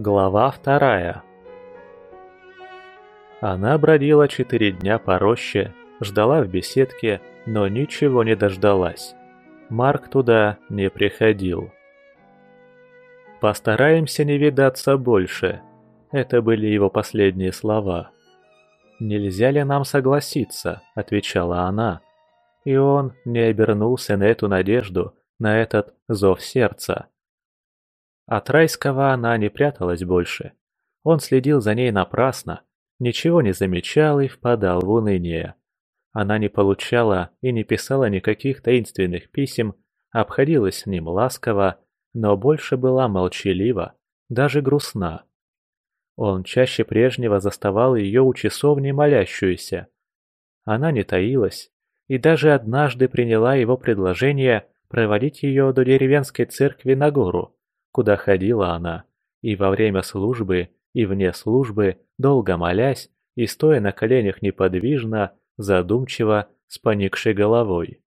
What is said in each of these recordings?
Глава вторая Она бродила четыре дня по роще, ждала в беседке, но ничего не дождалась. Марк туда не приходил. «Постараемся не видаться больше», — это были его последние слова. «Нельзя ли нам согласиться?» — отвечала она. И он не обернулся на эту надежду, на этот зов сердца. От райского она не пряталась больше. Он следил за ней напрасно, ничего не замечал и впадал в уныние. Она не получала и не писала никаких таинственных писем, обходилась с ним ласково, но больше была молчалива, даже грустна. Он чаще прежнего заставал ее у часовни молящуюся. Она не таилась и даже однажды приняла его предложение проводить ее до деревенской церкви на гору, куда ходила она, и во время службы, и вне службы, долго молясь и стоя на коленях неподвижно, задумчиво, с поникшей головой.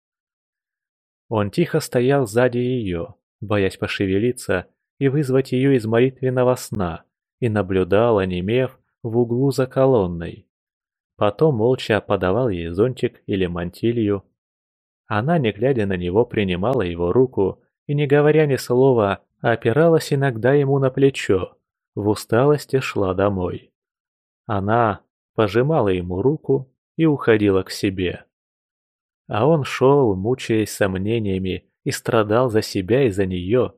Он тихо стоял сзади ее, боясь пошевелиться и вызвать ее из молитвенного сна, и наблюдал, онемев, в углу за колонной. Потом молча подавал ей зонтик или мантилью. Она, не глядя на него, принимала его руку и, не говоря ни слова, опиралась иногда ему на плечо, в усталости шла домой. Она пожимала ему руку и уходила к себе. А он шел, мучаясь сомнениями, и страдал за себя и за нее.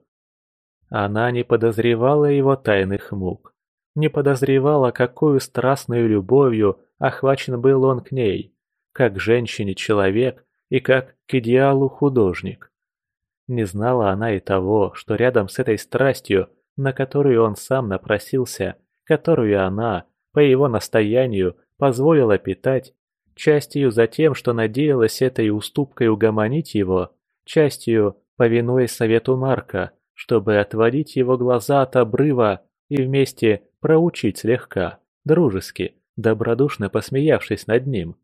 Она не подозревала его тайных мук не подозревала, какую страстную любовью охвачен был он к ней, как к женщине человек и как к идеалу художник. Не знала она и того, что рядом с этой страстью, на которую он сам напросился, которую она, по его настоянию, позволила питать, частью за тем, что надеялась этой уступкой угомонить его, частью повинуясь совету Марка, чтобы отводить его глаза от обрыва и вместе проучить слегка, дружески, добродушно посмеявшись над ним.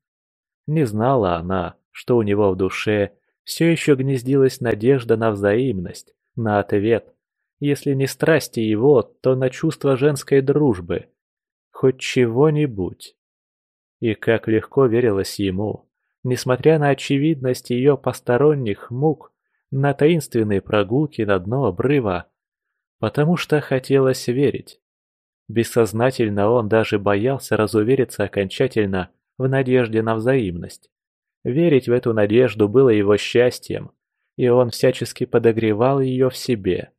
Не знала она, что у него в душе все еще гнездилась надежда на взаимность, на ответ, если не страсти его, то на чувство женской дружбы, хоть чего-нибудь. И как легко верилось ему, несмотря на очевидность ее посторонних мук, на таинственные прогулки на дно обрыва, потому что хотелось верить. Бессознательно он даже боялся разувериться окончательно в надежде на взаимность. Верить в эту надежду было его счастьем, и он всячески подогревал ее в себе.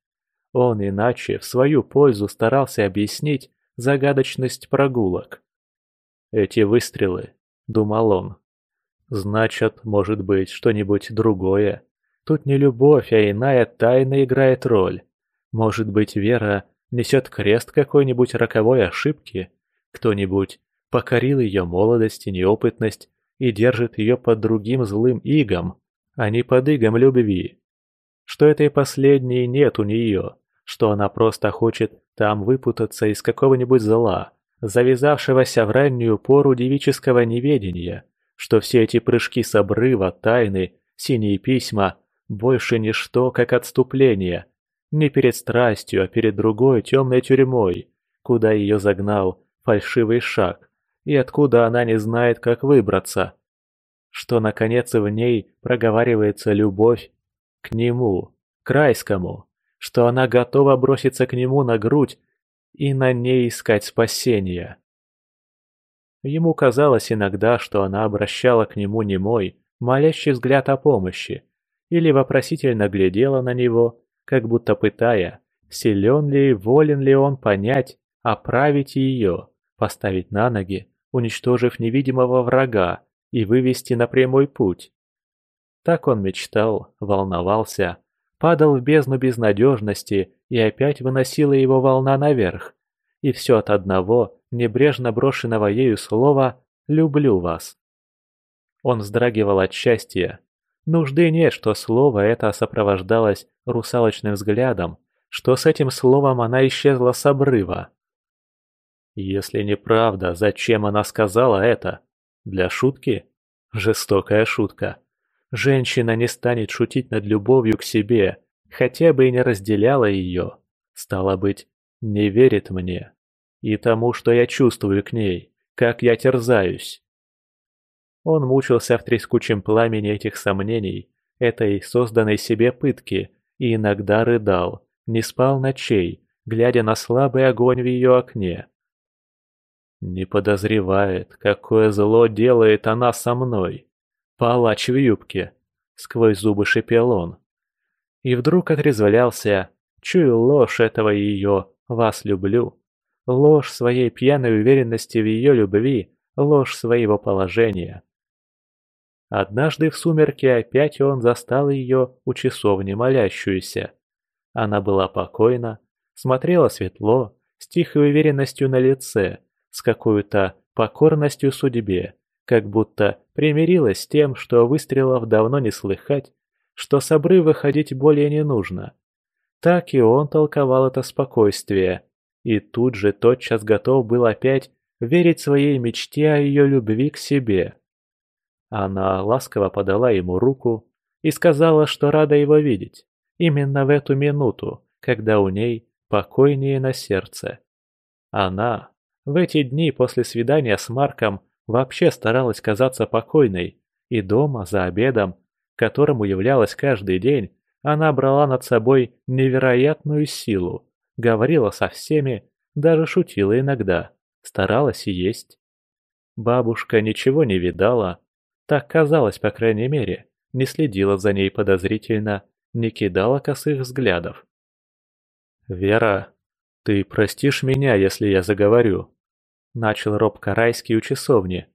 Он иначе в свою пользу старался объяснить загадочность прогулок. «Эти выстрелы», — думал он, — «значит, может быть, что-нибудь другое. Тут не любовь, а иная тайна играет роль. Может быть, Вера несет крест какой-нибудь роковой ошибки, кто-нибудь покорил ее молодость и неопытность и держит ее под другим злым игом, а не под игом любви. Что этой последней нет у нее, что она просто хочет там выпутаться из какого-нибудь зла, завязавшегося в раннюю пору девического неведения, что все эти прыжки с обрыва, тайны, синие письма – больше ничто, как отступление, не перед страстью, а перед другой темной тюрьмой, куда ее загнал фальшивый шаг, и откуда она не знает, как выбраться. Что, наконец, в ней проговаривается любовь к нему, к райскому, что она готова броситься к нему на грудь и на ней искать спасения. Ему казалось иногда, что она обращала к нему немой, молящий взгляд о помощи, или вопросительно глядела на него, как будто пытая, силен ли и волен ли он понять, оправить ее, поставить на ноги, уничтожив невидимого врага и вывести на прямой путь. Так он мечтал, волновался, падал в бездну безнадежности и опять выносила его волна наверх. И все от одного, небрежно брошенного ею слова «люблю вас». Он вздрагивал от счастья, Нужды нет, что слово это сопровождалось русалочным взглядом, что с этим словом она исчезла с обрыва. Если неправда, зачем она сказала это? Для шутки? Жестокая шутка. Женщина не станет шутить над любовью к себе, хотя бы и не разделяла ее. Стало быть, Не верит мне. И тому, что я чувствую к ней, как я терзаюсь. Он мучился в трескучем пламени этих сомнений, этой созданной себе пытки, и иногда рыдал, не спал ночей, глядя на слабый огонь в ее окне. Не подозревает, какое зло делает она со мной. Палач в юбке, сквозь зубы шипел он. И вдруг отрезвлялся, чую ложь этого ее «вас люблю». Ложь своей пьяной уверенности в ее любви, ложь своего положения. Однажды в сумерки опять он застал ее у часовни молящуюся. Она была покойна, смотрела светло, с тихой уверенностью на лице, с какой-то покорностью судьбе, как будто примирилась с тем, что выстрелов давно не слыхать, что с обрыва ходить более не нужно. Так и он толковал это спокойствие, и тут же тотчас готов был опять верить своей мечте о ее любви к себе. Она ласково подала ему руку и сказала, что рада его видеть, именно в эту минуту, когда у ней покойнее на сердце. Она в эти дни после свидания с Марком вообще старалась казаться покойной, и дома, за обедом, которому являлась каждый день, она брала над собой невероятную силу, говорила со всеми, даже шутила иногда, старалась есть. Бабушка ничего не видала, так казалось, по крайней мере, не следила за ней подозрительно, не кидала косых взглядов. «Вера, ты простишь меня, если я заговорю?» Начал робко райский у часовни.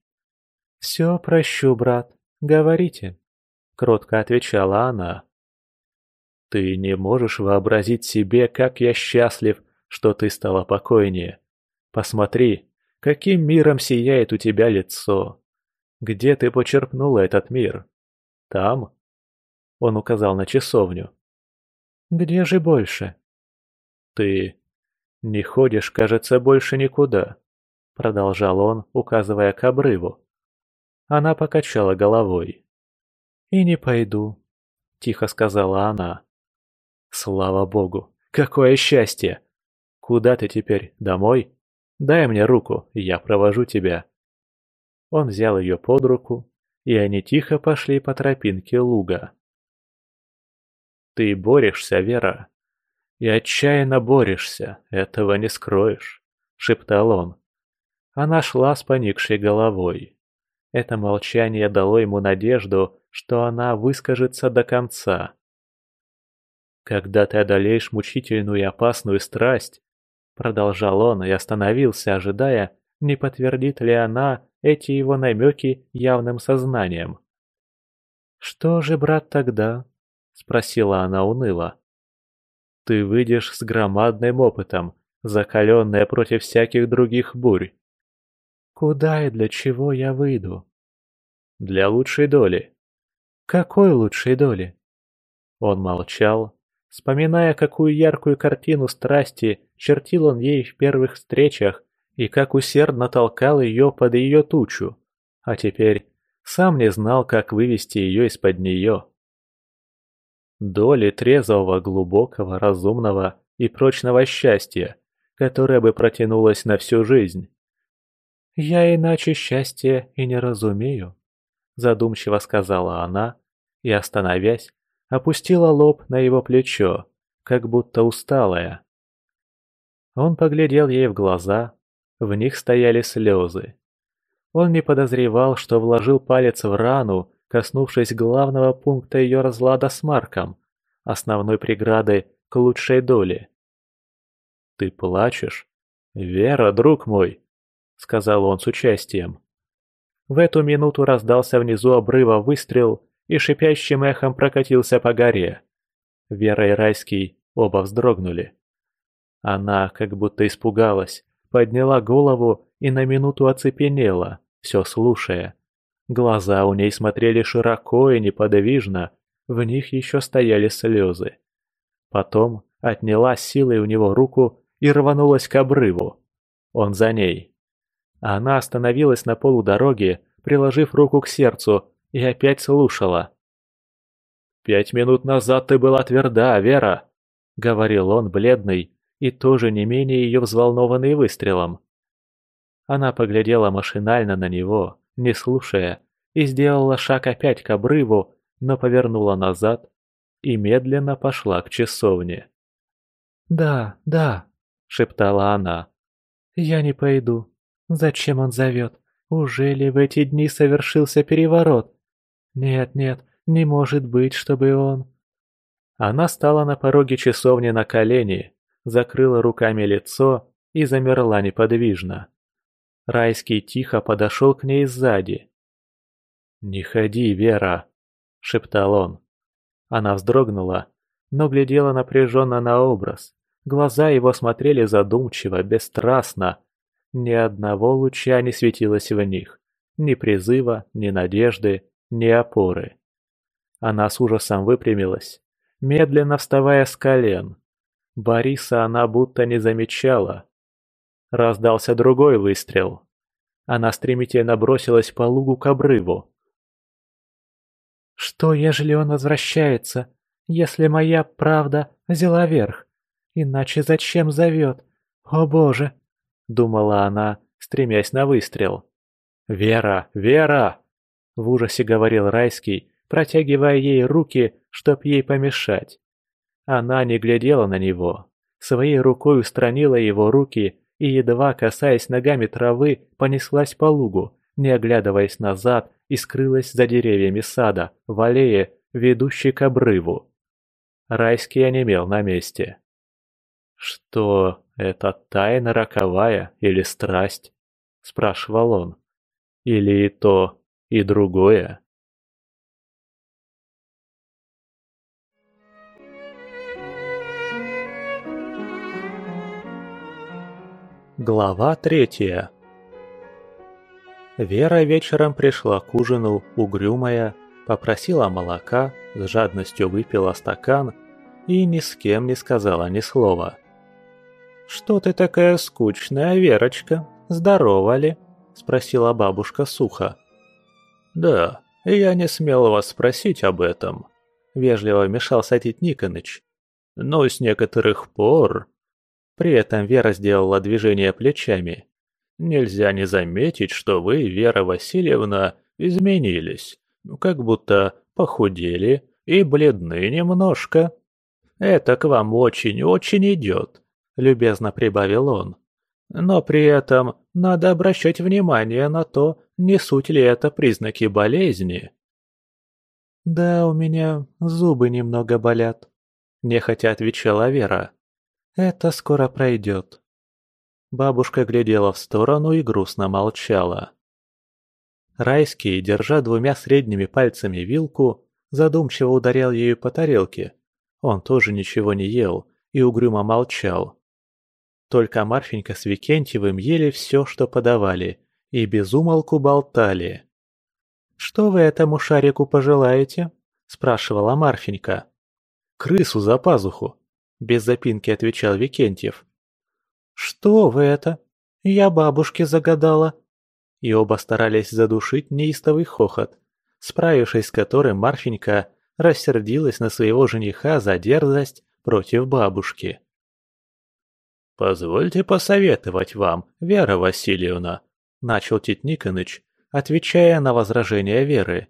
«Все прощу, брат, говорите», — кротко отвечала она. «Ты не можешь вообразить себе, как я счастлив, что ты стала покойнее. Посмотри, каким миром сияет у тебя лицо. Где ты почерпнула этот мир? Там?» Он указал на часовню. «Где же больше?» «Ты не ходишь, кажется, больше никуда», — продолжал он, указывая к обрыву. Она покачала головой. «И не пойду», — тихо сказала она. «Слава богу! Какое счастье! Куда ты теперь? Домой? Дай мне руку, я провожу тебя». Он взял ее под руку, и они тихо пошли по тропинке луга. «Ты борешься, Вера. И отчаянно борешься, этого не скроешь», — шептал он. Она шла с поникшей головой. Это молчание дало ему надежду, что она выскажется до конца. «Когда ты одолеешь мучительную и опасную страсть», — продолжал он и остановился, ожидая, не подтвердит ли она эти его намеки явным сознанием. «Что же, брат, тогда?» — спросила она уныло. «Ты выйдешь с громадным опытом, закаленная против всяких других бурь». «Куда и для чего я выйду?» «Для лучшей доли». «Какой лучшей доли?» Он молчал, вспоминая, какую яркую картину страсти чертил он ей в первых встречах и как усердно толкал ее под ее тучу, а теперь сам не знал, как вывести ее из-под нее. Доли трезвого, глубокого, разумного и прочного счастья, которое бы протянулось на всю жизнь. «Я иначе счастья и не разумею», — задумчиво сказала она и, остановясь, опустила лоб на его плечо, как будто усталая. Он поглядел ей в глаза, в них стояли слезы. Он не подозревал, что вложил палец в рану, коснувшись главного пункта ее разлада с Марком, основной преграды к лучшей доле. «Ты плачешь? Вера, друг мой!» — сказал он с участием. В эту минуту раздался внизу обрыва выстрел и шипящим эхом прокатился по горе. Вера и Райский оба вздрогнули. Она как будто испугалась, подняла голову и на минуту оцепенела, все слушая. Глаза у ней смотрели широко и неподвижно, в них еще стояли слезы. Потом отняла силой у него руку и рванулась к обрыву. Он за ней. Она остановилась на полудороге, приложив руку к сердцу, и опять слушала. «Пять минут назад ты была тверда, Вера», — говорил он, бледный, и тоже не менее ее взволнованный выстрелом. Она поглядела машинально на него, не слушая, и сделала шаг опять к обрыву, но повернула назад и медленно пошла к часовне. «Да, да», — шептала она. «Я не пойду. Зачем он зовет? Уже ли в эти дни совершился переворот? Нет, нет, не может быть, чтобы он...» Она стала на пороге часовни на колени, закрыла руками лицо и замерла неподвижно. Райский тихо подошел к ней сзади. «Не ходи, Вера!» – шептал он. Она вздрогнула, но глядела напряженно на образ. Глаза его смотрели задумчиво, бесстрастно. Ни одного луча не светилось в них. Ни призыва, ни надежды, ни опоры. Она с ужасом выпрямилась, медленно вставая с колен. Бориса она будто не замечала. Раздался другой выстрел. Она стремительно бросилась по лугу к обрыву. «Что, ежели он возвращается, если моя правда взяла верх? Иначе зачем зовет? О боже!» — думала она, стремясь на выстрел. «Вера! Вера!» — в ужасе говорил Райский, протягивая ей руки, чтоб ей помешать. Она не глядела на него. Своей рукой устранила его руки и, едва касаясь ногами травы, понеслась по лугу, не оглядываясь назад и скрылась за деревьями сада, в аллее, ведущей к обрыву. Райский онемел на месте. «Что, это тайна роковая или страсть?» – спрашивал он. «Или и то, и другое?» Глава третья Вера вечером пришла к ужину, угрюмая, попросила молока, с жадностью выпила стакан и ни с кем не сказала ни слова. «Что ты такая скучная, Верочка? Здорова ли?» – спросила бабушка сухо. «Да, я не смел вас спросить об этом», – вежливо вмешался Тит Никоныч. «Но с некоторых пор при этом Вера сделала движение плечами. «Нельзя не заметить, что вы, Вера Васильевна, изменились. Как будто похудели и бледны немножко. Это к вам очень-очень идет», — любезно прибавил он. «Но при этом надо обращать внимание на то, не суть ли это признаки болезни». «Да, у меня зубы немного болят», — нехотя отвечала Вера. Это скоро пройдет. Бабушка глядела в сторону и грустно молчала. Райский, держа двумя средними пальцами вилку, задумчиво ударял ею по тарелке. Он тоже ничего не ел и угрюмо молчал. Только Марфенька с Викентьевым ели все, что подавали, и безумолку болтали. «Что вы этому шарику пожелаете?» – спрашивала Марфенька. «Крысу за пазуху», без запинки отвечал Викентьев. «Что вы это? Я бабушке загадала!» И оба старались задушить неистовый хохот, справившись с которым Марфенька рассердилась на своего жениха за дерзость против бабушки. «Позвольте посоветовать вам, Вера Васильевна», – начал Тит Никоныч, отвечая на возражения Веры.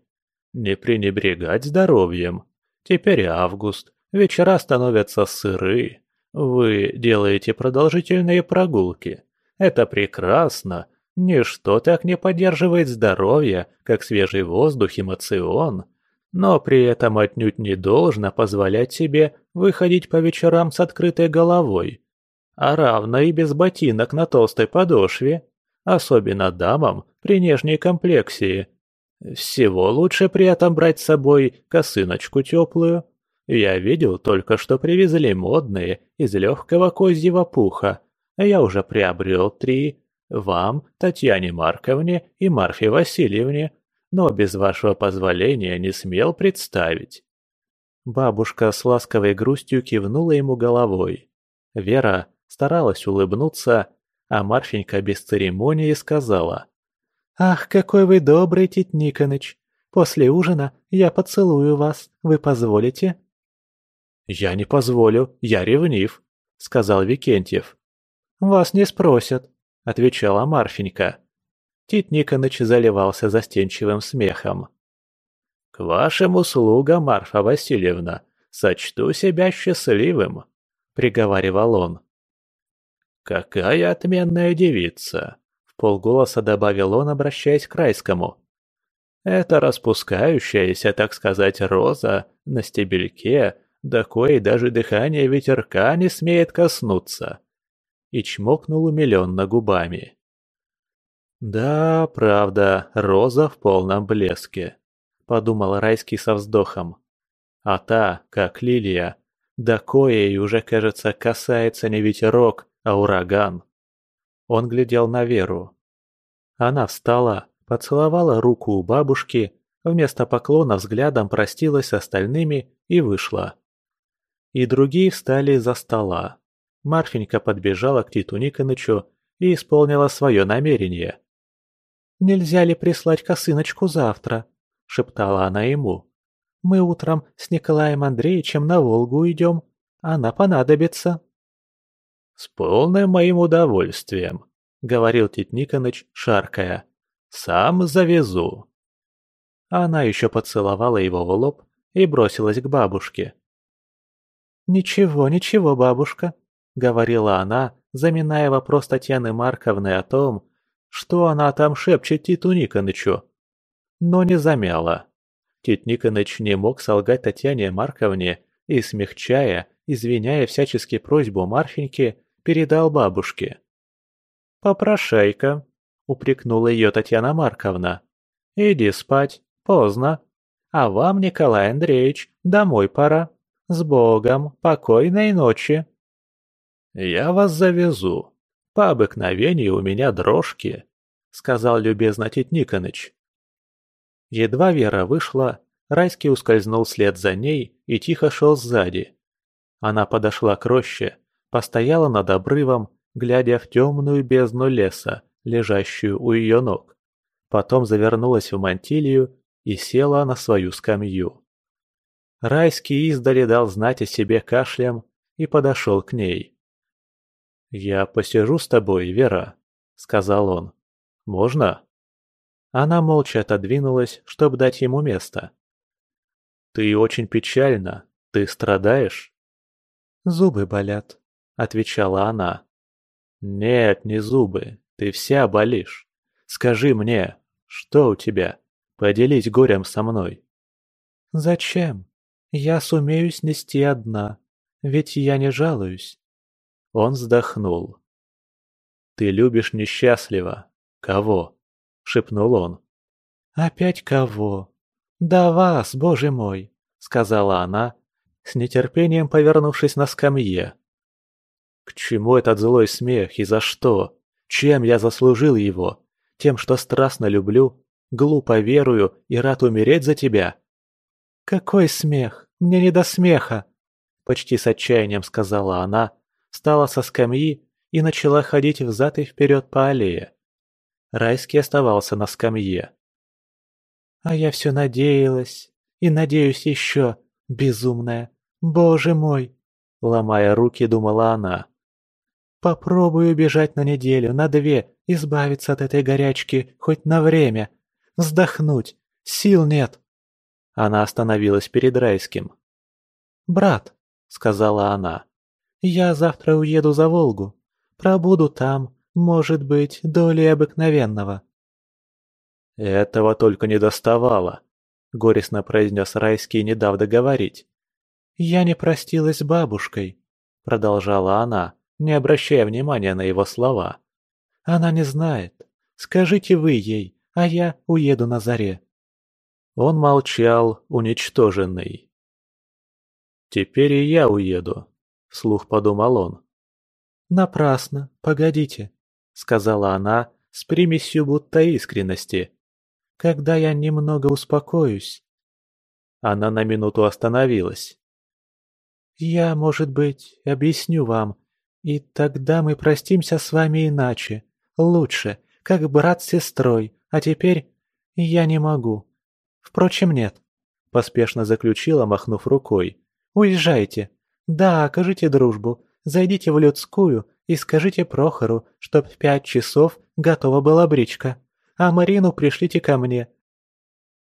«Не пренебрегать здоровьем. Теперь август, Вечера становятся сыры. Вы делаете продолжительные прогулки. Это прекрасно. Ничто так не поддерживает здоровье, как свежий воздух и мацион. Но при этом отнюдь не должно позволять себе выходить по вечерам с открытой головой. А равно и без ботинок на толстой подошве. Особенно дамам при нежней комплексии. Всего лучше при этом брать с собой косыночку теплую, я видел только, что привезли модные из легкого козьего пуха. Я уже приобрел три. Вам, Татьяне Марковне и Марфе Васильевне, но без вашего позволения не смел представить. Бабушка с ласковой грустью кивнула ему головой. Вера старалась улыбнуться, а Марфенька без церемонии сказала. «Ах, какой вы добрый, Тит Никоныч! После ужина я поцелую вас, вы позволите?» «Я не позволю, я ревнив», — сказал Викентьев. «Вас не спросят», — отвечала Марфенька. Тит Никоныч заливался застенчивым смехом. «К вашим услугам, Марфа Васильевна, сочту себя счастливым», — приговаривал он. «Какая отменная девица!» — в полголоса добавил он, обращаясь к Райскому. «Это распускающаяся, так сказать, роза на стебельке, до коей даже дыхание ветерка не смеет коснуться!» И чмокнул умиленно губами. «Да, правда, роза в полном блеске», — подумал Райский со вздохом. А та, как лилия, до коей уже, кажется, касается не ветерок, а ураган. Он глядел на Веру. Она встала, поцеловала руку у бабушки, вместо поклона взглядом простилась с остальными и вышла. И другие встали за стола. Марфенька подбежала к Титу Никонычу и исполнила свое намерение. «Нельзя ли прислать косыночку завтра?» – шептала она ему. «Мы утром с Николаем Андреевичем на Волгу идем. Она понадобится». «С полным моим удовольствием», — говорил Тит Никоныч, шаркая. «Сам завезу». Она еще поцеловала его в лоб и бросилась к бабушке. «Ничего, ничего, бабушка», — говорила она, заминая вопрос Татьяны Марковны о том, что она там шепчет Титу Никонычу. Но не замяла. Тит Никоныч не мог солгать Татьяне Марковне и, смягчая, извиняя всячески просьбу Марфеньки, передал бабушке. «Попрошайка», — упрекнула ее Татьяна Марковна. «Иди спать, поздно. А вам, Николай Андреевич, домой пора. С Богом, покойной ночи». «Я вас завезу. По обыкновению у меня дрожки», — сказал любезно Тит Никоныч. Едва Вера вышла, Райский ускользнул вслед за ней и тихо шел сзади. Она подошла к роще, постояла над обрывом, глядя в темную бездну леса, лежащую у ее ног. Потом завернулась в мантилью и села на свою скамью. Райский издали дал знать о себе кашлем и подошел к ней. «Я посижу с тобой, Вера», — сказал он. «Можно?» Она молча отодвинулась, чтобы дать ему место. «Ты очень печальна. Ты страдаешь?» «Зубы болят», — отвечала она. «Нет, не зубы. Ты вся болишь. Скажи мне, что у тебя? Поделись горем со мной». «Зачем? Я сумею снести одна, ведь я не жалуюсь». Он вздохнул. «Ты любишь несчастливо. Кого?» — шепнул он. «Опять кого? Да вас, боже мой!» — сказала она, с нетерпением повернувшись на скамье. К чему этот злой смех и за что? Чем я заслужил его? Тем, что страстно люблю, глупо верую и рад умереть за тебя? Какой смех? Мне не до смеха! Почти с отчаянием сказала она, встала со скамьи и начала ходить взад и вперед по аллее. Райский оставался на скамье. «А я все надеялась и надеюсь еще, безумная. Боже мой!» Ломая руки, думала она. Попробую бежать на неделю, на две, избавиться от этой горячки хоть на время. Вздохнуть. Сил нет. Она остановилась перед Райским. «Брат», — сказала она, — «я завтра уеду за Волгу. Пробуду там, может быть, долей обыкновенного». «Этого только не доставало», — горестно произнес Райский, не дав договорить. «Я не простилась с бабушкой», — продолжала она не обращая внимания на его слова. «Она не знает. Скажите вы ей, а я уеду на заре». Он молчал, уничтоженный. «Теперь и я уеду», — вслух подумал он. «Напрасно, погодите», — сказала она с примесью будто искренности. «Когда я немного успокоюсь...» Она на минуту остановилась. «Я, может быть, объясню вам, и тогда мы простимся с вами иначе, лучше, как брат с сестрой, а теперь я не могу. Впрочем, нет. Поспешно заключила, махнув рукой. Уезжайте. Да, окажите дружбу. Зайдите в людскую и скажите Прохору, чтоб в пять часов готова была бричка, а Марину пришлите ко мне.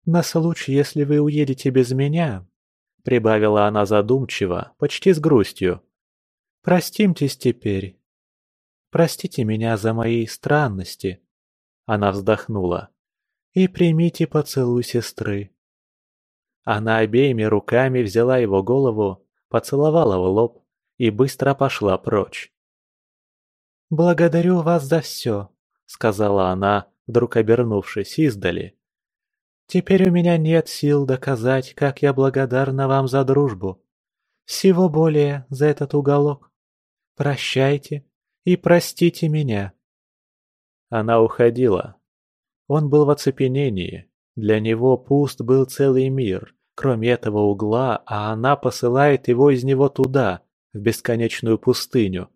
На случай, если вы уедете без меня, — прибавила она задумчиво, почти с грустью. «Простимтесь теперь. Простите меня за мои странности». Она вздохнула. «И примите поцелуй сестры». Она обеими руками взяла его голову, поцеловала в лоб и быстро пошла прочь. «Благодарю вас за все», — сказала она, вдруг обернувшись издали. «Теперь у меня нет сил доказать, как я благодарна вам за дружбу. Всего более за этот уголок. Прощайте и простите меня». Она уходила. Он был в оцепенении. Для него пуст был целый мир, кроме этого угла, а она посылает его из него туда, в бесконечную пустыню,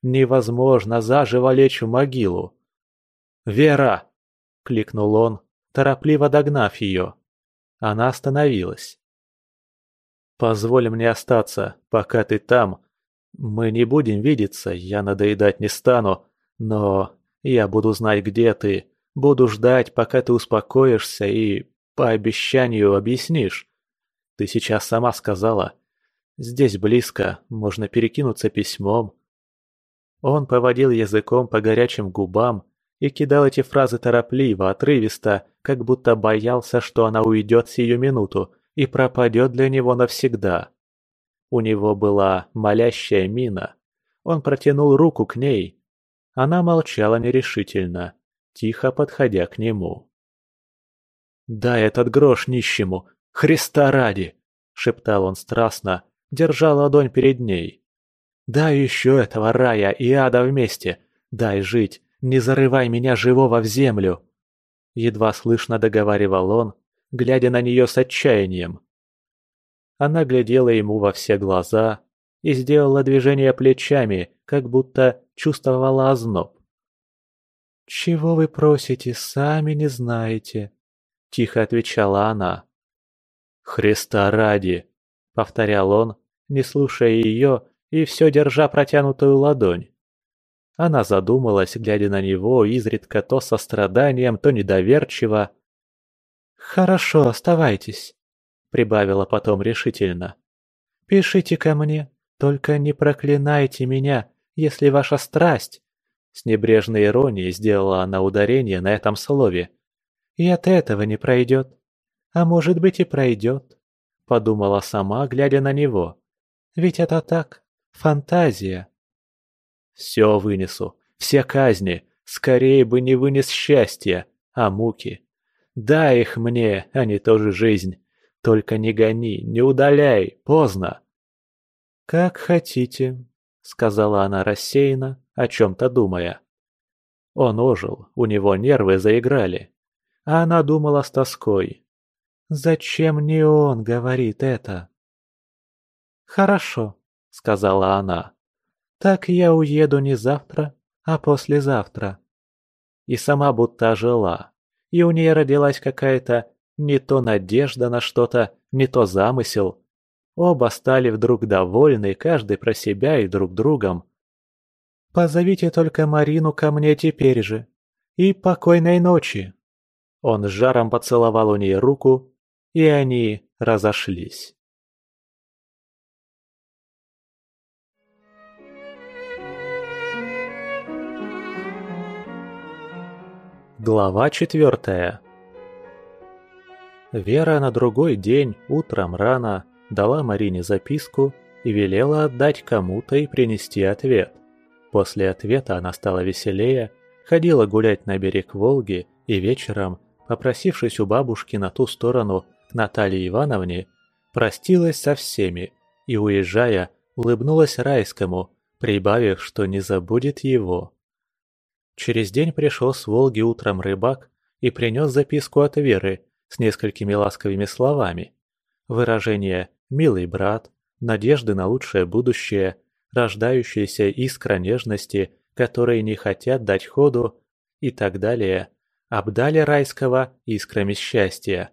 Невозможно заживо лечь в могилу. «Вера!» — кликнул он, торопливо догнав ее. Она остановилась. «Позволь мне остаться, пока ты там. Мы не будем видеться, я надоедать не стану, но я буду знать, где ты, буду ждать, пока ты успокоишься и, по обещанию, объяснишь. Ты сейчас сама сказала. Здесь близко, можно перекинуться письмом. Он поводил языком по горячим губам и кидал эти фразы торопливо, отрывисто, как будто боялся, что она уйдет сию минуту и пропадет для него навсегда. У него была молящая мина. Он протянул руку к ней. Она молчала нерешительно, тихо подходя к нему. «Дай этот грош нищему, Христа ради!» — шептал он страстно, держа ладонь перед ней. Дай еще этого рая и ада вместе. Дай жить, не зарывай меня живого в землю. Едва слышно договаривал он, глядя на нее с отчаянием. Она глядела ему во все глаза и сделала движение плечами, как будто чувствовала озноб. «Чего вы просите, сами не знаете», — тихо отвечала она. «Христа ради», — повторял он, не слушая ее и все держа протянутую ладонь. Она задумалась, глядя на него, изредка то со страданием, то недоверчиво. «Хорошо, оставайтесь», — прибавила потом решительно. «Пишите ко мне, только не проклинайте меня, если ваша страсть...» С небрежной иронией сделала она ударение на этом слове. «И от этого не пройдет. А может быть и пройдет», — подумала сама, глядя на него. «Ведь это так. Фантазия. Все вынесу, все казни, скорее бы не вынес счастья, а муки. Дай их мне, а не тоже жизнь. Только не гони, не удаляй, поздно. Как хотите, сказала она рассеянно, о чем-то думая. Он ожил, у него нервы заиграли. А она думала с тоской. Зачем не он говорит это? Хорошо, — сказала она. «Так я уеду не завтра, а послезавтра». И сама будто ожила, и у нее родилась какая-то не то надежда на что-то, не то замысел. Оба стали вдруг довольны, каждый про себя и друг другом. «Позовите только Марину ко мне теперь же. И покойной ночи!» Он с жаром поцеловал у нее руку, и они разошлись. Глава четвертая Вера на другой день, утром рано, дала Марине записку и велела отдать кому-то и принести ответ. После ответа она стала веселее, ходила гулять на берег Волги и вечером, попросившись у бабушки на ту сторону к Наталье Ивановне, простилась со всеми и, уезжая, улыбнулась Райскому, прибавив, что не забудет его. Через день пришел с Волги утром рыбак и принес записку от Веры с несколькими ласковыми словами. Выражение «милый брат», надежды на лучшее будущее, рождающаяся искра нежности, которые не хотят дать ходу и так далее, обдали райского искрами счастья.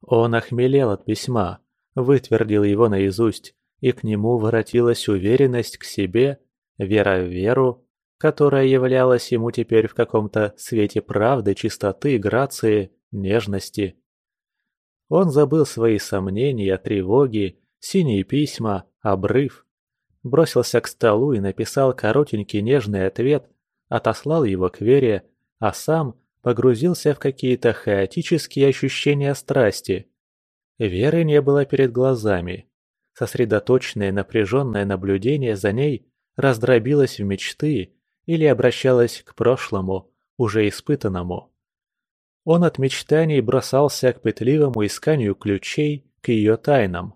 Он охмелел от письма, вытвердил его наизусть, и к нему воротилась уверенность к себе, вера в веру, которая являлась ему теперь в каком-то свете правды, чистоты, грации, нежности. Он забыл свои сомнения, тревоги, синие письма, обрыв. Бросился к столу и написал коротенький нежный ответ, отослал его к Вере, а сам погрузился в какие-то хаотические ощущения страсти. Веры не было перед глазами. Сосредоточенное напряженное наблюдение за ней раздробилось в мечты или обращалось к прошлому, уже испытанному. Он от мечтаний бросался к пытливому исканию ключей к ее тайнам.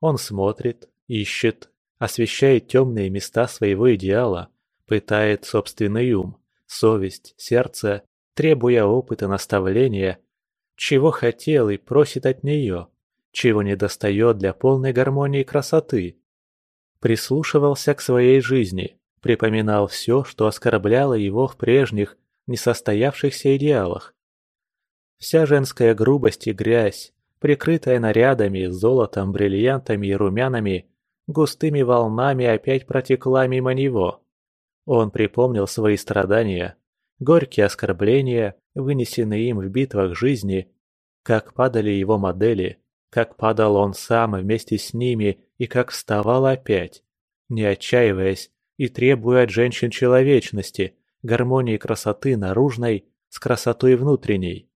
Он смотрит, ищет, освещает темные места своего идеала, пытает собственный ум, совесть, сердце, требуя опыта наставления, чего хотел и просит от нее, чего недостает для полной гармонии красоты. Прислушивался к своей жизни, припоминал все, что оскорбляло его в прежних, несостоявшихся идеалах. Вся женская грубость и грязь, прикрытая нарядами, золотом, бриллиантами и румянами, густыми волнами опять протекла мимо него. Он припомнил свои страдания, горькие оскорбления, вынесенные им в битвах жизни, как падали его модели, как падал он сам вместе с ними и как вставал опять, не отчаиваясь и требуя от женщин человечности, гармонии красоты наружной с красотой внутренней.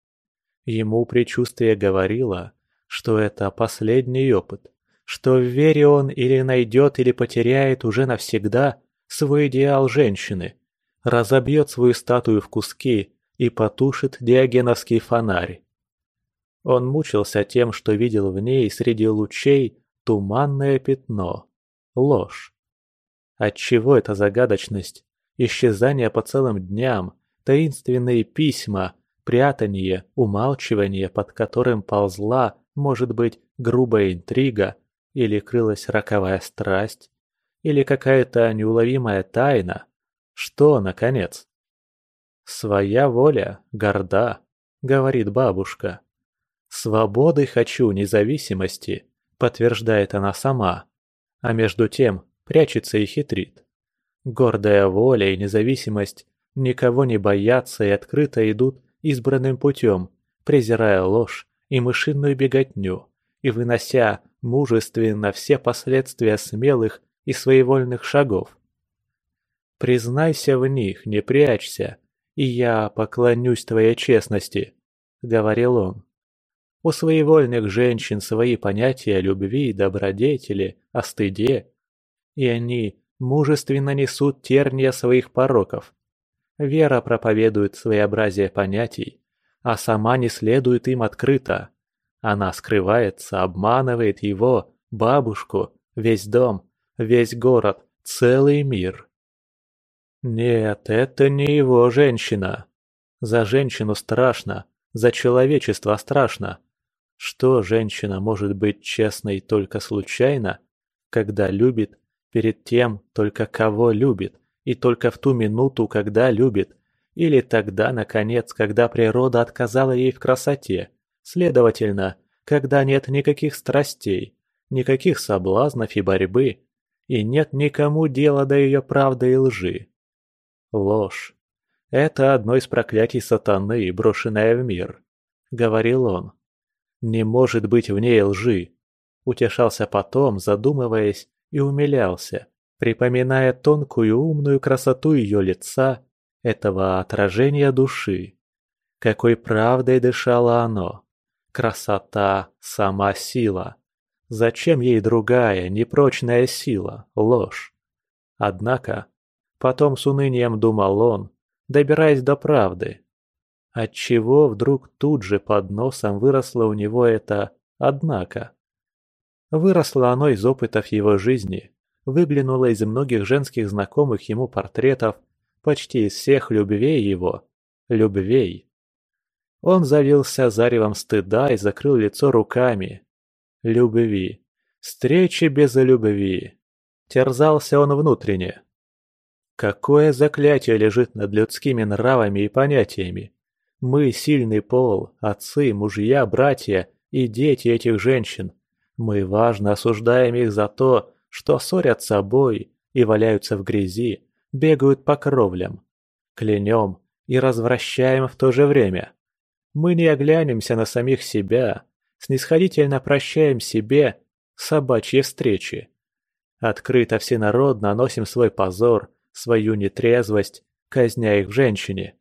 Ему предчувствие говорило, что это последний опыт, что в вере он или найдет, или потеряет уже навсегда свой идеал женщины, разобьет свою статую в куски и потушит диогеновский фонарь. Он мучился тем, что видел в ней среди лучей туманное пятно, ложь. Отчего эта загадочность, исчезание по целым дням, таинственные письма, прятание, умалчивание, под которым ползла, может быть, грубая интрига, или крылась роковая страсть, или какая-то неуловимая тайна. Что, наконец? «Своя воля горда», — говорит бабушка. «Свободы хочу, независимости», — подтверждает она сама. А между тем прячется и хитрит. Гордая воля и независимость никого не боятся и открыто идут избранным путем, презирая ложь и мышиную беготню, и вынося мужественно все последствия смелых и своевольных шагов. «Признайся в них, не прячься, и я поклонюсь твоей честности», — говорил он. У своевольных женщин свои понятия любви, добродетели, о стыде, и они мужественно несут терния своих пороков. Вера проповедует своеобразие понятий, а сама не следует им открыто. Она скрывается, обманывает его, бабушку, весь дом, весь город, целый мир. Нет, это не его женщина. За женщину страшно, за человечество страшно. Что женщина может быть честной только случайно, когда любит перед тем только кого любит, и только в ту минуту, когда любит, или тогда, наконец, когда природа отказала ей в красоте, следовательно, когда нет никаких страстей, никаких соблазнов и борьбы, и нет никому дела до ее правды и лжи. Ложь. Это одно из проклятий сатаны, брошенное в мир, — говорил он. Не может быть в ней лжи. Утешался потом, задумываясь, и умилялся, припоминая тонкую умную красоту ее лица, этого отражения души. Какой правдой дышало оно. Красота – сама сила. Зачем ей другая, непрочная сила, ложь? Однако, потом с унынием думал он, добираясь до правды. Отчего вдруг тут же под носом выросло у него это «однако»? Выросло оно из опытов его жизни, выглянуло из многих женских знакомых ему портретов, почти из всех любвей его, любвей. Он завился заревом стыда и закрыл лицо руками. Любви. Встречи без любви. Терзался он внутренне. Какое заклятие лежит над людскими нравами и понятиями? Мы – сильный пол, отцы, мужья, братья и дети этих женщин – Мы важно осуждаем их за то, что ссорят с собой и валяются в грязи, бегают по кровлям. Клянем и развращаем в то же время. Мы не оглянемся на самих себя, снисходительно прощаем себе собачьи встречи. Открыто всенародно носим свой позор, свою нетрезвость, казня их в женщине.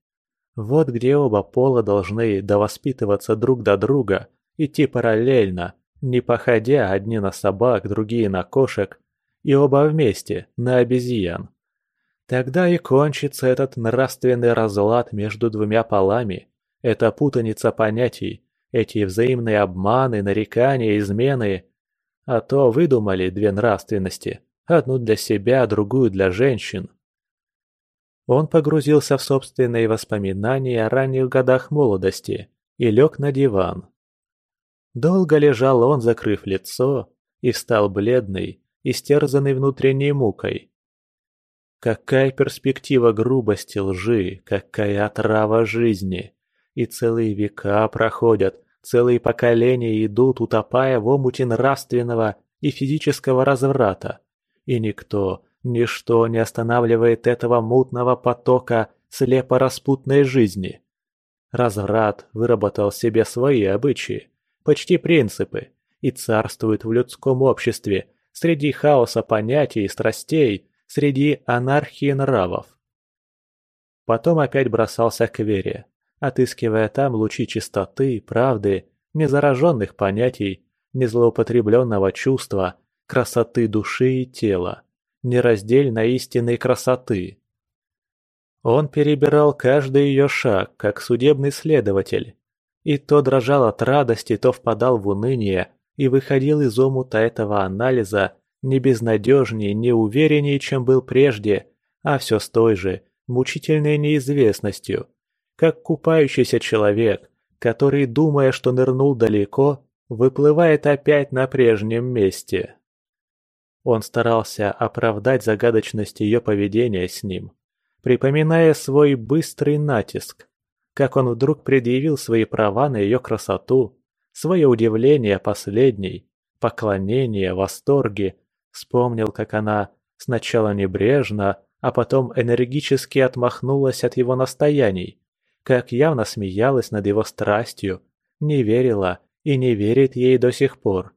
Вот где оба пола должны довоспитываться друг до друга, идти параллельно, не походя одни на собак, другие на кошек, и оба вместе, на обезьян. Тогда и кончится этот нравственный разлад между двумя полами, эта путаница понятий, эти взаимные обманы, нарекания, измены. А то выдумали две нравственности, одну для себя, другую для женщин. Он погрузился в собственные воспоминания о ранних годах молодости и лег на диван. Долго лежал он, закрыв лицо, и встал бледный, истерзанный внутренней мукой. Какая перспектива грубости лжи, какая отрава жизни! И целые века проходят, целые поколения идут, утопая в омуте нравственного и физического разврата. И никто, ничто не останавливает этого мутного потока слепо-распутной жизни. Разврат выработал себе свои обычаи, почти принципы, и царствует в людском обществе, среди хаоса понятий и страстей, среди анархии нравов. Потом опять бросался к вере, отыскивая там лучи чистоты, правды, незараженных понятий, незлоупотребленного чувства, красоты души и тела, нераздельной истинной красоты. Он перебирал каждый ее шаг, как судебный следователь, и то дрожал от радости, то впадал в уныние, и выходил из омута этого анализа не безнадежнее, не увереннее, чем был прежде, а все с той же, мучительной неизвестностью, как купающийся человек, который, думая, что нырнул далеко, выплывает опять на прежнем месте. Он старался оправдать загадочность ее поведения с ним, припоминая свой быстрый натиск, как он вдруг предъявил свои права на ее красоту, Свое удивление последней, поклонение, восторги, вспомнил, как она сначала небрежно, а потом энергически отмахнулась от его настояний, как явно смеялась над его страстью, не верила и не верит ей до сих пор,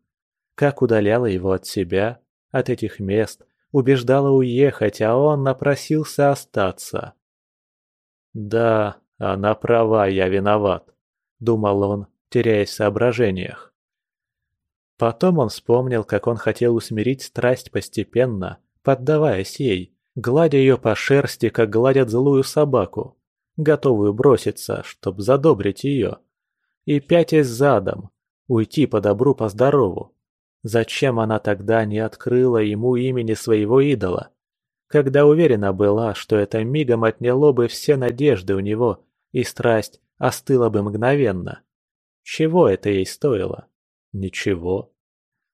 как удаляла его от себя, от этих мест, убеждала уехать, а он напросился остаться. «Да, она права, я виноват», — думал он, теряясь в соображениях. Потом он вспомнил, как он хотел усмирить страсть постепенно, поддаваясь ей, гладя ее по шерсти, как гладят злую собаку, готовую броситься, чтобы задобрить ее. И пятясь задом, уйти по добру, по здорову. Зачем она тогда не открыла ему имени своего идола? Когда уверена была, что это мигом отняло бы все надежды у него, и страсть остыла бы мгновенно. Чего это ей стоило? Ничего.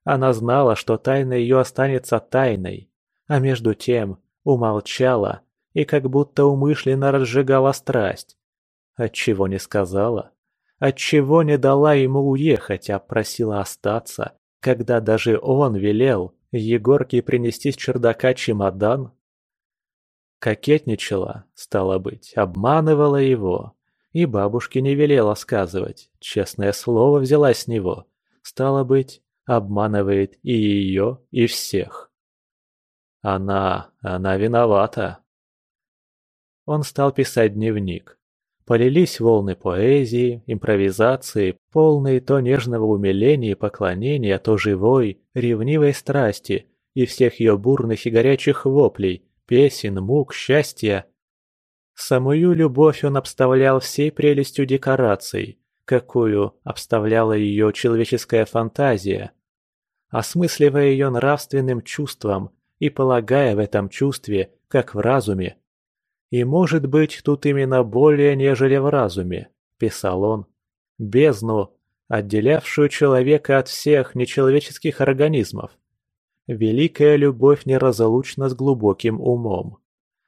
Она знала, что тайна ее останется тайной, а между тем умолчала и как будто умышленно разжигала страсть. Отчего не сказала? Отчего не дала ему уехать, а просила остаться, когда даже он велел Егорке принести с чердака чемодан? Кокетничала, стало быть, обманывала его, и бабушке не велела сказывать, честное слово взяла с него. Стало быть, обманывает и ее, и всех. Она, она виновата. Он стал писать дневник. Полились волны поэзии, импровизации, полные то нежного умиления и поклонения, то живой, ревнивой страсти и всех ее бурных и горячих воплей, песен, мук, счастья Самую любовь он обставлял всей прелестью декораций, какую обставляла ее человеческая фантазия, осмысливая ее нравственным чувством и полагая в этом чувстве, как в разуме. И может быть тут именно более, нежели в разуме, писал он, бездну, отделявшую человека от всех нечеловеческих организмов. Великая любовь неразлучна с глубоким умом.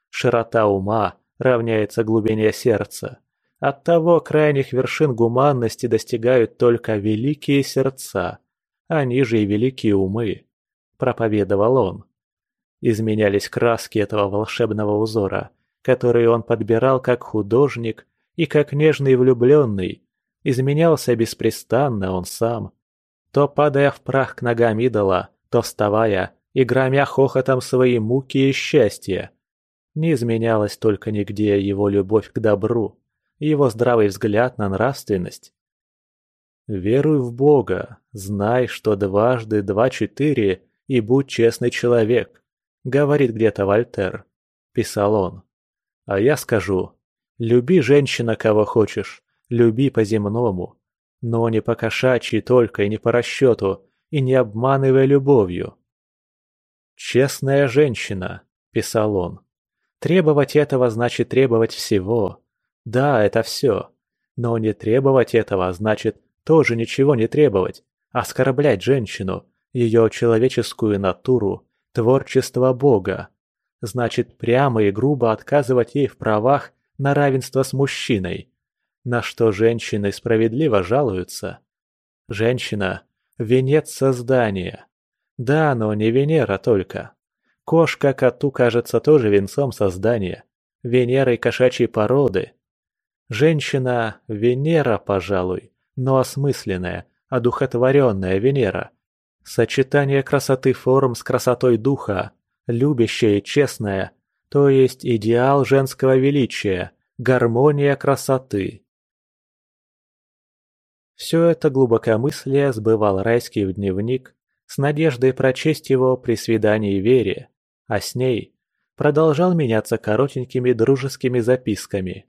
Широта ума равняется глубине сердца. Оттого крайних вершин гуманности достигают только великие сердца. Они же и великие умы, проповедовал он. Изменялись краски этого волшебного узора, которые он подбирал как художник и как нежный влюбленный. Изменялся беспрестанно он сам, то падая в прах к ногам идола, то вставая и громя хохотом свои муки и счастья. Не изменялась только нигде его любовь к добру, его здравый взгляд на нравственность. «Веруй в Бога, знай, что дважды два четыре, и будь честный человек», — говорит где-то Вольтер, — писал он. А я скажу, люби женщина кого хочешь, люби по-земному, но не по-кошачьи только и не по расчету, и не обманывай любовью. «Честная женщина», — писал он. «Требовать этого значит требовать всего. Да, это все. Но не требовать этого значит тоже ничего не требовать, оскорблять женщину, ее человеческую натуру, творчество Бога. Значит, прямо и грубо отказывать ей в правах на равенство с мужчиной, на что женщины справедливо жалуются. Женщина – венец создания. Да, но не Венера только. Кошка коту кажется тоже венцом создания, Венерой кошачьей породы. Женщина – Венера, пожалуй, но осмысленная, одухотворенная Венера. Сочетание красоты форм с красотой духа, любящая и честная, то есть идеал женского величия, гармония красоты. Все это глубокомыслие сбывал Райский в дневник с надеждой прочесть его при свидании Вере, а с ней продолжал меняться коротенькими дружескими записками.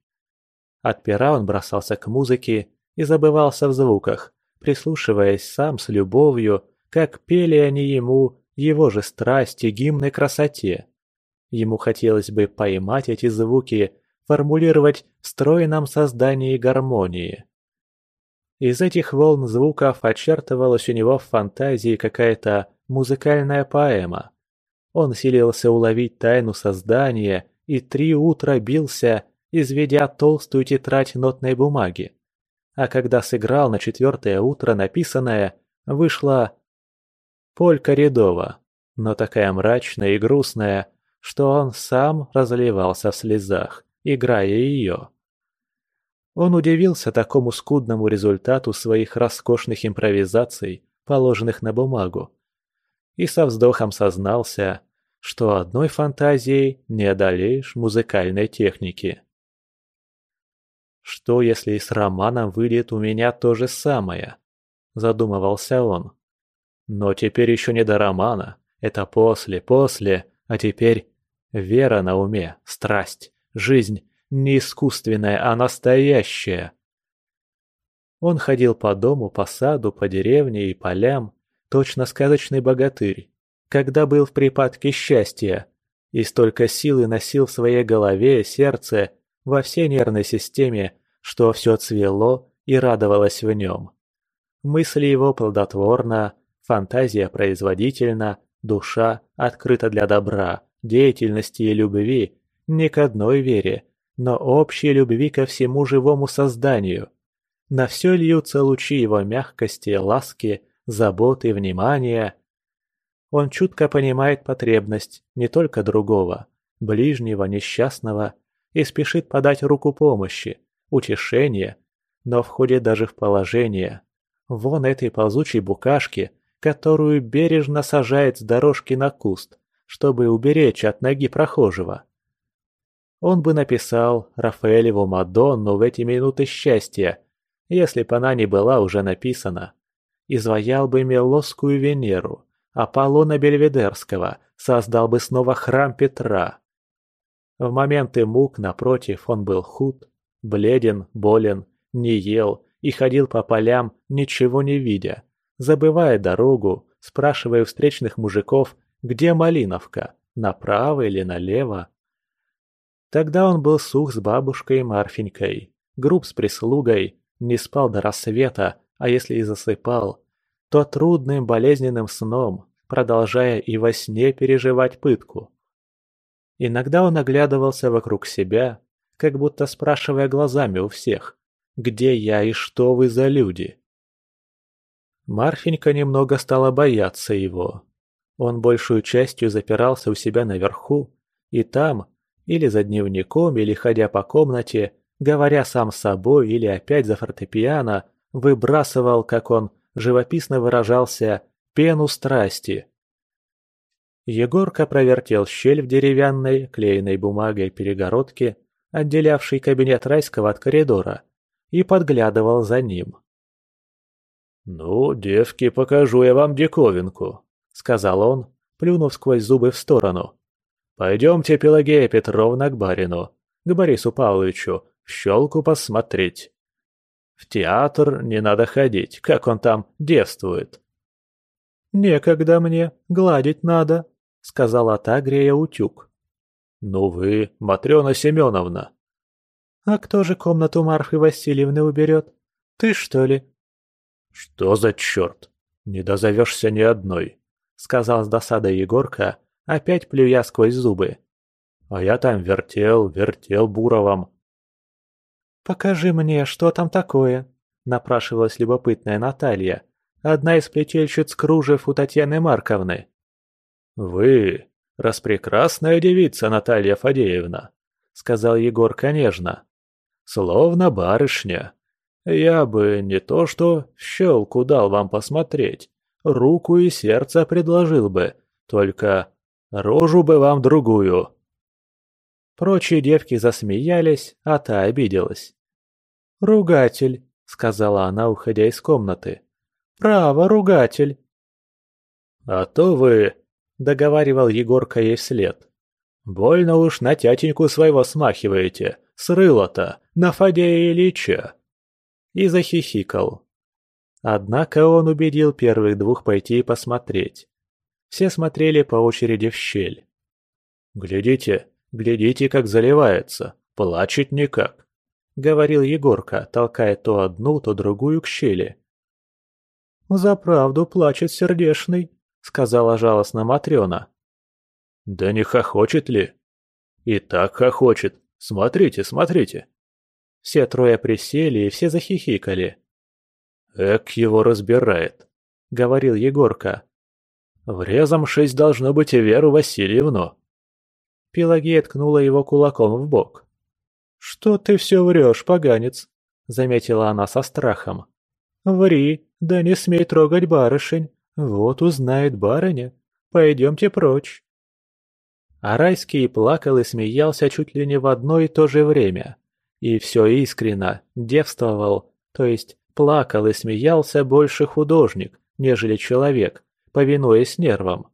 От пера он бросался к музыке и забывался в звуках, прислушиваясь сам с любовью, как пели они ему его же страсти, гимны красоте. Ему хотелось бы поймать эти звуки, формулировать в стройном создании гармонии. Из этих волн звуков очертывалась у него в фантазии какая-то музыкальная поэма. Он силился уловить тайну создания и три утра бился, изведя толстую тетрадь нотной бумаги. А когда сыграл на четвертое утро написанное, вышло Полька Рядова, но такая мрачная и грустная, что он сам разливался в слезах, играя ее. Он удивился такому скудному результату своих роскошных импровизаций, положенных на бумагу, и со вздохом сознался, что одной фантазией не одолеешь музыкальной техники. «Что, если и с романом выйдет у меня то же самое?» – задумывался он. Но теперь еще не до романа. Это после, после. А теперь вера на уме, страсть, жизнь не искусственная, а настоящая. Он ходил по дому, по саду, по деревне и полям, точно сказочный богатырь, когда был в припадке счастья, и столько силы носил в своей голове, сердце, во всей нервной системе, что все цвело и радовалось в нем. Мысли его плодотворно, Фантазия производительна, душа открыта для добра, деятельности и любви, не к одной вере, но общей любви ко всему живому созданию. На все льются лучи его мягкости, ласки, заботы, внимания. Он чутко понимает потребность не только другого, ближнего, несчастного, и спешит подать руку помощи, утешения, но входит даже в положение. Вон этой ползучей букашки – которую бережно сажает с дорожки на куст, чтобы уберечь от ноги прохожего. Он бы написал Рафаэлеву Мадонну в эти минуты счастья, если бы она не была уже написана. Изваял бы Мелосскую Венеру, Аполлона Бельведерского, создал бы снова храм Петра. В моменты мук, напротив, он был худ, бледен, болен, не ел и ходил по полям, ничего не видя, забывая дорогу, спрашивая встречных мужиков, где Малиновка, направо или налево. Тогда он был сух с бабушкой Марфенькой, груб с прислугой, не спал до рассвета, а если и засыпал, то трудным болезненным сном, продолжая и во сне переживать пытку. Иногда он оглядывался вокруг себя, как будто спрашивая глазами у всех, где я и что вы за люди. Марфенька немного стала бояться его. Он большую частью запирался у себя наверху, и там, или за дневником, или ходя по комнате, говоря сам с собой или опять за фортепиано, выбрасывал, как он живописно выражался, пену страсти. Егорка провертел щель в деревянной, клеенной бумагой перегородке, отделявшей кабинет Райского от коридора, и подглядывал за ним. «Ну, девки, покажу я вам диковинку», — сказал он, плюнув сквозь зубы в сторону. «Пойдемте, Пелагея Петровна, к барину, к Борису Павловичу, в щелку посмотреть. В театр не надо ходить, как он там девствует». «Некогда мне, гладить надо», — сказала та, грея утюг. «Ну вы, Матрена Семеновна». «А кто же комнату Марфы Васильевны уберет? Ты, что ли?» «Что за черт? Не дозовешься ни одной», — сказал с досадой Егорка, опять плюя сквозь зубы. «А я там вертел, вертел Буровом». «Покажи мне, что там такое», — напрашивалась любопытная Наталья, одна из плетельщиц кружев у Татьяны Марковны. «Вы, распрекрасная девица Наталья Фадеевна», — сказал Егорка нежно. «Словно барышня. Я бы не то что щелку дал вам посмотреть, руку и сердце предложил бы, только рожу бы вам другую». Прочие девки засмеялись, а та обиделась. «Ругатель», — сказала она, уходя из комнаты. «Право, ругатель». «А то вы», — договаривал Егорка ей вслед. «Больно уж на тятеньку своего смахиваете, срыло-то, на Фадея Ильича» и захихикал. Однако он убедил первых двух пойти и посмотреть. Все смотрели по очереди в щель. «Глядите, глядите, как заливается, плачет никак», — говорил Егорка, толкая то одну, то другую к щели. «За правду плачет сердешный», — сказала жалостно Матрёна. «Да не хохочет ли?» «И так хохочет. Смотрите, смотрите». Все трое присели и все захихикали. «Эк его разбирает», — говорил Егорка. «Врезом шесть должно быть и Веру Васильевну». Пелагея ткнула его кулаком в бок. «Что ты все врешь, поганец?» — заметила она со страхом. «Ври, да не смей трогать барышень. Вот узнает барыня. Пойдемте прочь». А Райский плакал и смеялся чуть ли не в одно и то же время. И все искренно, девствовал, то есть плакал и смеялся больше художник, нежели человек, повинуясь нервам.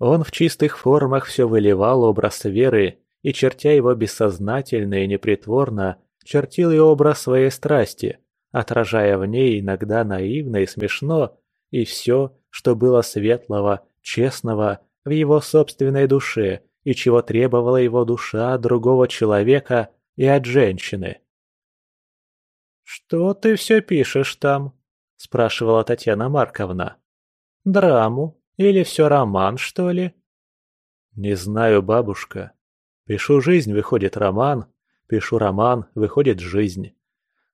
Он в чистых формах все выливал образ веры, и, чертя его бессознательно и непритворно, чертил и образ своей страсти, отражая в ней иногда наивно и смешно, и все, что было светлого, честного в его собственной душе и чего требовала его душа от другого человека и от женщины. «Что ты все пишешь там?» – спрашивала Татьяна Марковна. «Драму? Или все роман, что ли?» «Не знаю, бабушка. Пишу жизнь, выходит роман. Пишу роман, выходит жизнь.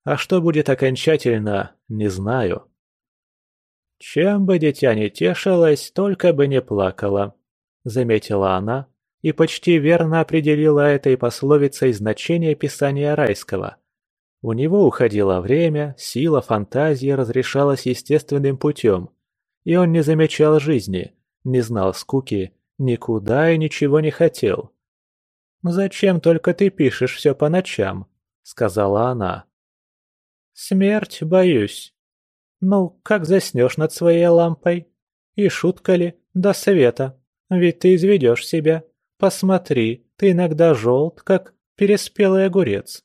А что будет окончательно, не знаю». «Чем бы дитя не тешилось, только бы не плакала», — заметила она, и почти верно определила этой пословицей значение писания райского. У него уходило время, сила, фантазия разрешалась естественным путем, и он не замечал жизни, не знал скуки, никуда и ничего не хотел. «Зачем только ты пишешь все по ночам?» — сказала она. «Смерть боюсь. Ну, как заснешь над своей лампой? И шутка ли, до света, ведь ты изведешь себя. Посмотри, ты иногда желт, как переспелый огурец».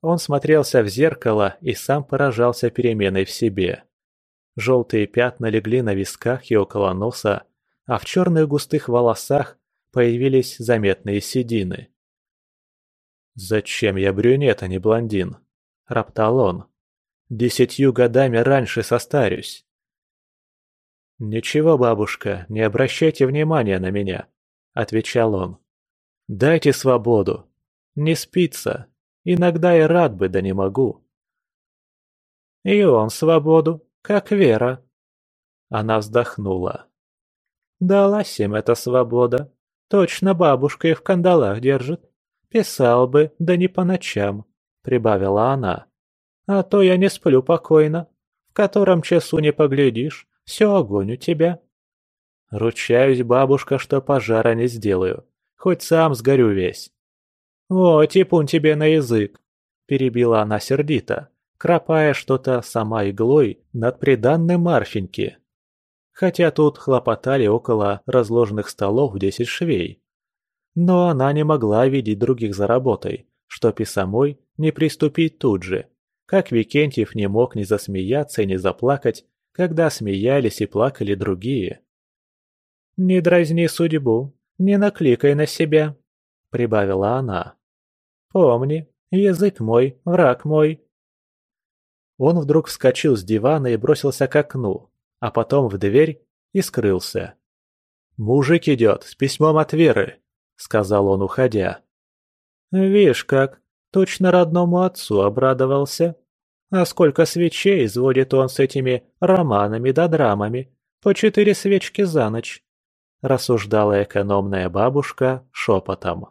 Он смотрелся в зеркало и сам поражался переменой в себе. Желтые пятна легли на висках и около носа, а в черных густых волосах появились заметные седины. «Зачем я брюнет, а не блондин?» – роптал он. «Десятью годами раньше состарюсь». «Ничего, бабушка, не обращайте внимания на меня. — отвечал он. «Дайте свободу. Не спится. Иногда я рад бы, да не могу». «И он свободу», как Вера». Она вздохнула. «Далась им эта свобода. Точно бабушка их в кандалах держит. Писал бы, да не по ночам», — прибавила она. «А то я не сплю покойно. В котором часу не поглядишь, все огонь у тебя». «Ручаюсь, бабушка, что пожара не сделаю. Хоть сам сгорю весь». «О, типун тебе на язык!» – перебила она сердито, кропая что-то сама иглой над приданным Марфеньки. Хотя тут хлопотали около разложенных столов десять швей. Но она не могла видеть других за работой, чтоб и самой не приступить тут же, как Викентьев не мог ни засмеяться и не заплакать, когда смеялись и плакали другие. «Не дразни судьбу, не накликай на себя», — прибавила она. «Помни, язык мой, враг мой». Он вдруг вскочил с дивана и бросился к окну, а потом в дверь и скрылся. «Мужик идет с письмом от Веры», — сказал он, уходя. «Вишь как, точно родному отцу обрадовался. А сколько свечей изводит он с этими романами да драмами, по четыре свечки за ночь рассуждала экономная бабушка шепотом.